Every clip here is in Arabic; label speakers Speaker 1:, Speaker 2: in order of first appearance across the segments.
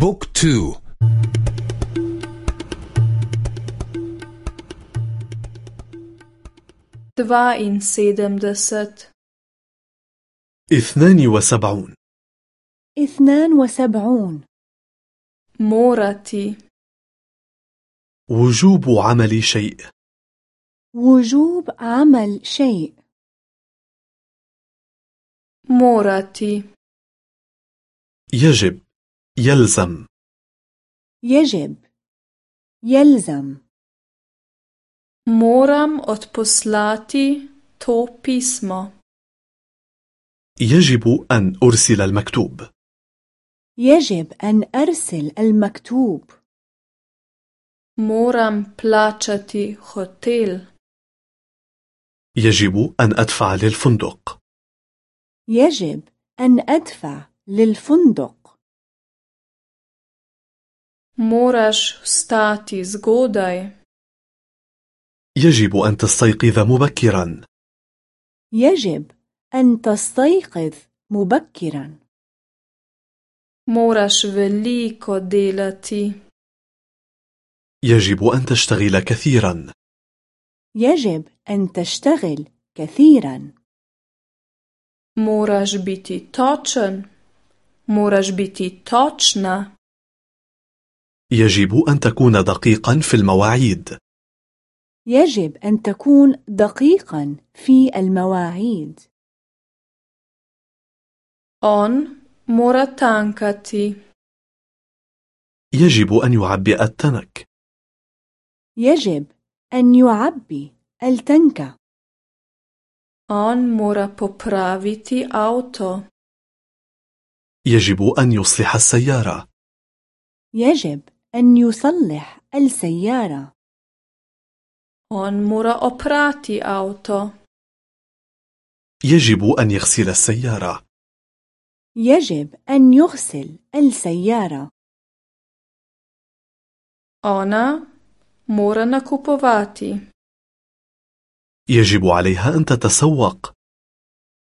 Speaker 1: book
Speaker 2: two. dvainsedemdeset
Speaker 3: اثنان وسبعون.
Speaker 4: اثنان وسبعون.
Speaker 2: morati
Speaker 3: وجوب عمل شيء.
Speaker 4: وجوب عمل شيء.
Speaker 2: مورتي
Speaker 3: يجب. يلزم.
Speaker 4: يجب. يلزم.
Speaker 2: Moram odposlati to pismo.
Speaker 3: يجب أن أرسل المكتوب.
Speaker 4: يجب أن أرسل المكتوب.
Speaker 2: Moram plačati hotel.
Speaker 3: يجب أن أدفع للفندق.
Speaker 4: يجب أن أدفع للفندق.
Speaker 2: Moraš vstati zgodaj.
Speaker 3: يجب أن تستيقظ مبكرا
Speaker 4: يجب أن تستيقظ مبكرا
Speaker 2: Moraš veliko delati.
Speaker 3: يجب أن تشتغل كثيرا
Speaker 4: يجب أن تشتغل كثيرا
Speaker 2: Moraš biti točen. Moraš biti točna.
Speaker 3: يجب أن تكون دقيقا في المواعيد.
Speaker 4: يجب أن تكون دقيقا في المواعيد.
Speaker 2: On mora tankati.
Speaker 3: يجب أن يعبئ التنك.
Speaker 4: يجب أن يعبي التنك.
Speaker 2: On mora popraviti avto.
Speaker 3: يجب أن يصلح السيارة.
Speaker 4: يجب أن يصلح السيارة.
Speaker 2: On mora oprati avto.
Speaker 3: يجب أن يغسل السيارة.
Speaker 4: يجب أن يغسل السيارة.
Speaker 2: Ona mora nakupovati.
Speaker 3: يجب عليها أن تتسوق.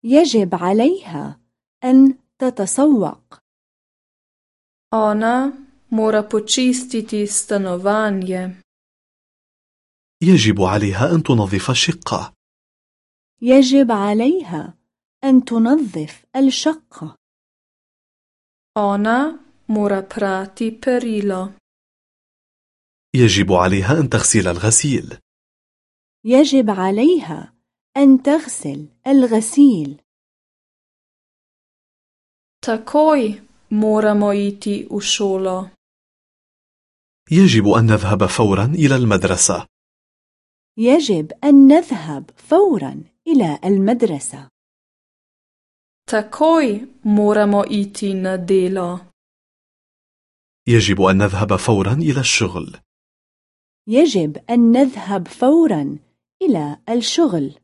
Speaker 4: يجب عليها أن تتسوق.
Speaker 2: Ona mora počistiti stanovanje.
Speaker 3: يجب عليها أن تنظف الشقة
Speaker 4: يجب عليها أن تنظف الشقة
Speaker 2: Ona mora prati perilo.
Speaker 3: يجب عليها أن تغسل الغسيل
Speaker 4: يجب عليها أن تغسل الغسيل
Speaker 2: Takoj moramo iti v šolo.
Speaker 3: يجب أن نذهب فورا إلى المدرسة.
Speaker 4: يجب أن نذهب فورا إلى المدرسة.
Speaker 2: Takoj moramo iti na delo.
Speaker 3: يجب أن نذهب فورا إلى الشغل.
Speaker 4: يجب أن نذهب فورا إلى الشغل.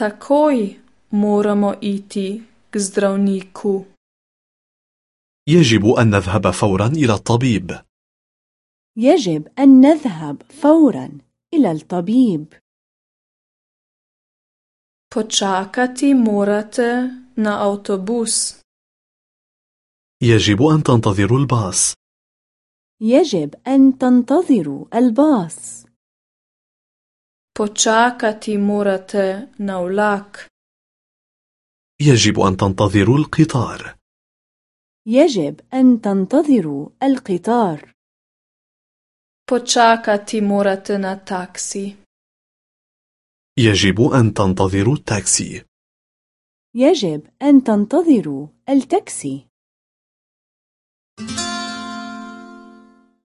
Speaker 2: Takoj moramo iti k zdravniku.
Speaker 3: يجب أن نذهب فورا إلى الطبيب.
Speaker 4: يجب أن نذهب فورا إلى الطبيب.
Speaker 2: Počakati morate na avtobus.
Speaker 3: يجب أن تنتظروا الباص.
Speaker 4: يجب أن تنتظروا الباص.
Speaker 2: Počakati morate na vlak.
Speaker 3: يجب أن تنتظروا القطار.
Speaker 4: يجب أن تنتظروا القطار.
Speaker 2: Počakati morate na taksi.
Speaker 3: يجب أن تنتظروا التاكسي
Speaker 4: يجب أن تنتظروا التاكسي